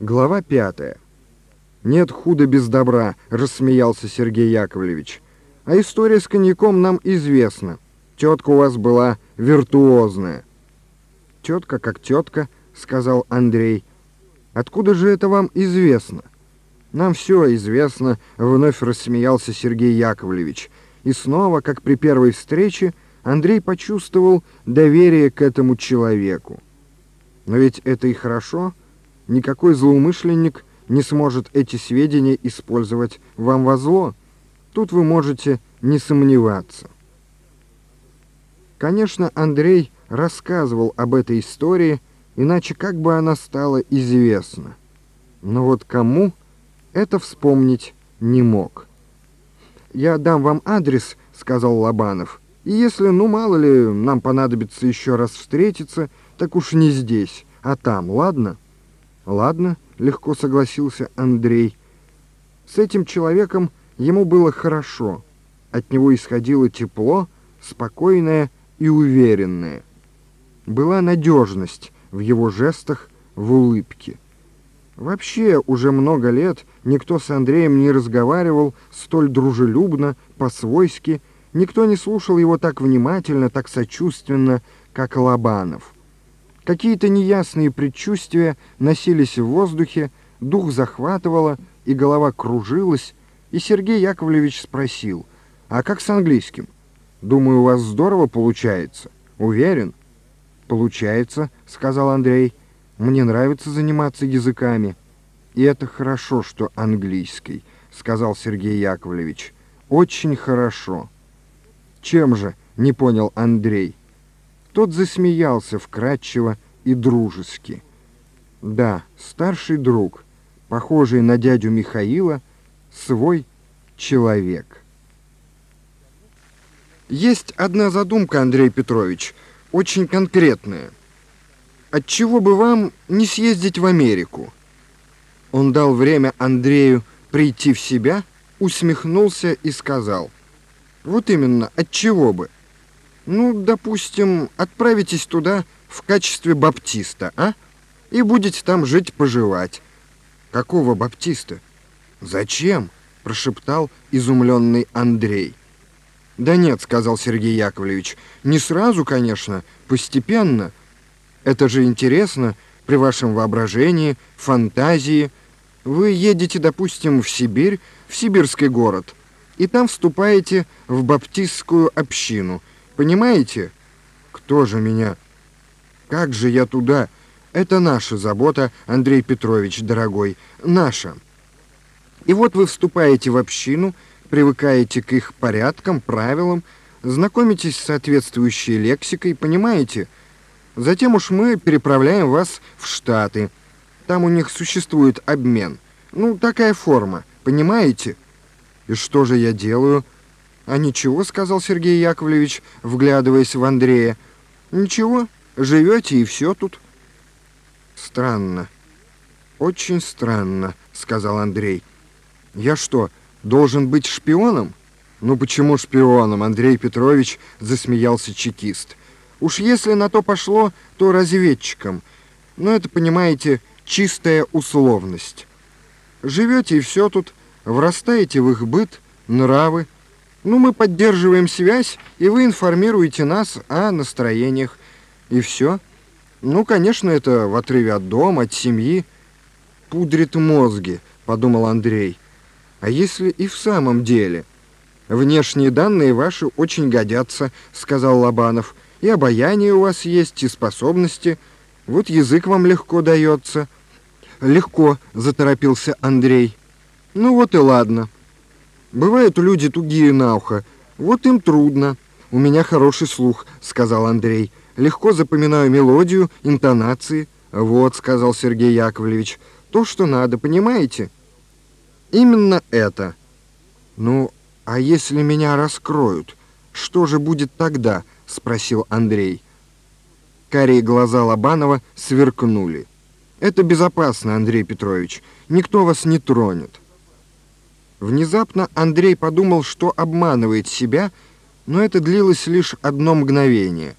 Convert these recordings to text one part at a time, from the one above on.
Глава пятая. «Нет худа без добра», — рассмеялся Сергей Яковлевич. «А история с коньяком нам известна. Тетка у вас была виртуозная». «Тетка как тетка», — сказал Андрей. «Откуда же это вам известно?» «Нам все известно», — вновь рассмеялся Сергей Яковлевич. И снова, как при первой встрече, Андрей почувствовал доверие к этому человеку. Но ведь это и хорошо. Никакой злоумышленник не сможет эти сведения использовать вам во зло. Тут вы можете не сомневаться. Конечно, Андрей рассказывал об этой истории, иначе как бы она стала известна. Но вот кому это вспомнить не мог. «Я дам вам адрес», — сказал Лобанов. «И если, ну, мало ли, нам понадобится еще раз встретиться, так уж не здесь, а там, ладно?» «Ладно», — легко согласился Андрей. С этим человеком ему было хорошо. От него исходило тепло, спокойное и уверенное. Была надежность в его жестах, в улыбке. Вообще, уже много лет никто с Андреем не разговаривал столь дружелюбно, по-свойски, никто не слушал его так внимательно, так сочувственно, как Лобанов. Какие-то неясные предчувствия носились в воздухе, дух захватывало, и голова кружилась, и Сергей Яковлевич спросил, «А как с английским? Думаю, у вас здорово получается. Уверен?» «Получается», — сказал Андрей, — мне нравится заниматься языками. И это хорошо, что английский, сказал Сергей Яковлевич. Очень хорошо. Чем же, не понял Андрей. Тот засмеялся вкратчиво и дружески. Да, старший друг, похожий на дядю Михаила, свой человек. Есть одна задумка, Андрей Петрович, очень конкретная. Отчего бы вам не съездить в Америку? Он дал время Андрею прийти в себя, усмехнулся и сказал: "Вот именно, отчего бы? Ну, допустим, отправитесь туда в качестве баптиста, а? И будете там жить поживать. Какого баптиста? Зачем? прошептал изумленный Андрей. Да нет, сказал Сергей Яковлевич. Не сразу, конечно, постепенно. Это же интересно при вашем воображении, фантазии. Вы едете, допустим, в Сибирь, в сибирский город, и там вступаете в баптистскую общину. Понимаете? Кто же меня? Как же я туда? Это наша забота, Андрей Петрович, дорогой, наша. И вот вы вступаете в общину, привыкаете к их порядкам, правилам, знакомитесь с соответствующей лексикой, понимаете – Затем уж мы переправляем вас в Штаты. Там у них существует обмен. Ну, такая форма, понимаете? И что же я делаю? А ничего, сказал Сергей Яковлевич, вглядываясь в Андрея. Ничего, живете и все тут. Странно. Очень странно, сказал Андрей. Я что, должен быть шпионом? Ну почему шпионом, Андрей Петрович, засмеялся чекист. Уж если на то пошло, то разведчиком. Но это, понимаете, чистая условность. Живете и все тут, врастаете в их быт, нравы. Ну, мы поддерживаем связь, и вы информируете нас о настроениях. И все. Ну, конечно, это в отрыве от дома, от семьи. Пудрит мозги, подумал Андрей. А если и в самом деле? Внешние данные ваши очень годятся, сказал Лобанов и обаяние у вас есть, и способности. Вот язык вам легко дается». «Легко», — заторопился Андрей. «Ну вот и ладно. Бывают люди тугие на ухо. Вот им трудно. У меня хороший слух», — сказал Андрей. «Легко запоминаю мелодию, интонации». «Вот», — сказал Сергей Яковлевич, — «то, что надо, понимаете?» «Именно это». «Ну, а если меня раскроют, что же будет тогда?» — спросил Андрей. Карие глаза Лобанова сверкнули. «Это безопасно, Андрей Петрович. Никто вас не тронет». Внезапно Андрей подумал, что обманывает себя, но это длилось лишь одно мгновение.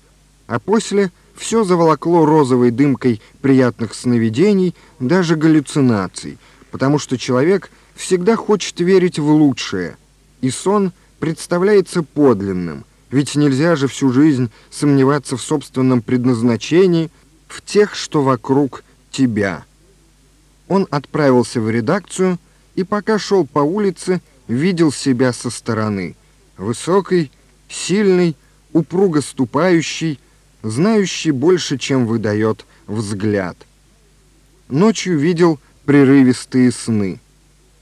А после Все заволокло розовой дымкой приятных сновидений, даже галлюцинаций, потому что человек всегда хочет верить в лучшее, и сон представляется подлинным, ведь нельзя же всю жизнь сомневаться в собственном предназначении, в тех, что вокруг тебя. Он отправился в редакцию и пока шел по улице, видел себя со стороны. Высокий, сильный, упруго ступающий, знающий больше, чем выдает взгляд. Ночью видел прерывистые сны.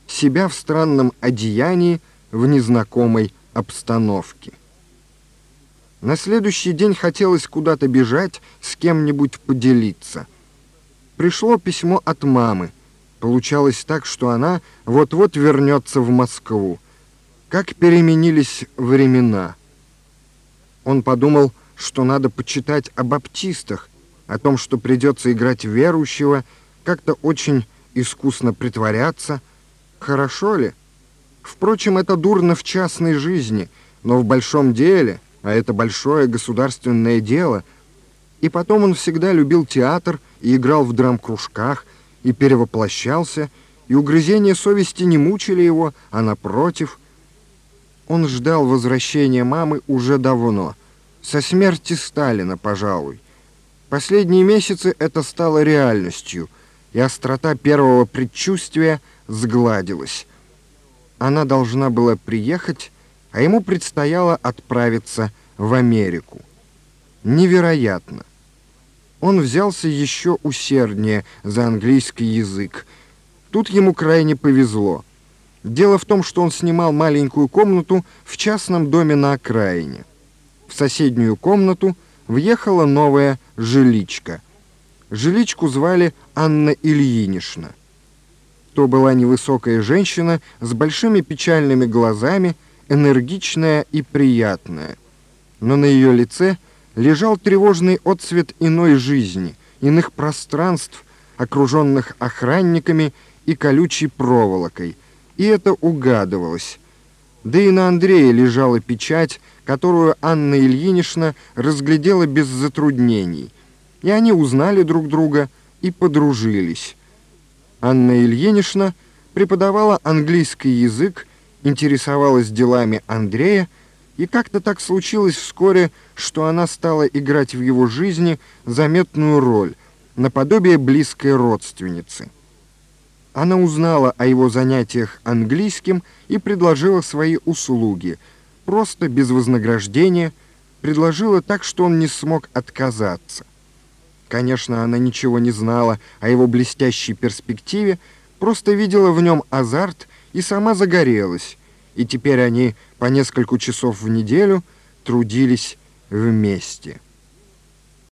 Себя в странном одеянии в незнакомой обстановке. На следующий день хотелось куда-то бежать, с кем-нибудь поделиться. Пришло письмо от мамы. Получалось так, что она вот-вот вернется в Москву. Как переменились времена. Он подумал, что надо почитать о баптистах, о том, что придется играть верующего, как-то очень искусно притворяться. Хорошо ли? Впрочем, это дурно в частной жизни, но в большом деле, а это большое государственное дело. И потом он всегда любил театр и играл в драм-кружках, и перевоплощался, и угрызения совести не мучили его, а напротив. Он ждал возвращения мамы уже давно, со смерти Сталина, пожалуй. Последние месяцы это стало реальностью, и острота первого предчувствия сгладилась. Она должна была приехать, а ему предстояло отправиться в Америку. Невероятно! Он взялся еще усерднее за английский язык. Тут ему крайне повезло. Дело в том, что он снимал маленькую комнату в частном доме на окраине. В соседнюю комнату въехала новая жиличка. Жиличку звали Анна Ильинична. То была невысокая женщина с большими печальными глазами, энергичная и приятная. Но на ее лице – лежал тревожный отсвет иной жизни, иных пространств, окруженных охранниками и колючей проволокой, и это угадывалось. Да и на Андрея лежала печать, которую Анна Ильинична разглядела без затруднений, и они узнали друг друга и подружились. Анна Ильинична преподавала английский язык, интересовалась делами Андрея, и как-то так случилось вскоре, что она стала играть в его жизни заметную роль, наподобие близкой родственницы. Она узнала о его занятиях английским и предложила свои услуги, просто без вознаграждения, предложила так, что он не смог отказаться. Конечно, она ничего не знала о его блестящей перспективе, просто видела в нем азарт и сама загорелась, и теперь они по несколько часов в неделю трудились вместе.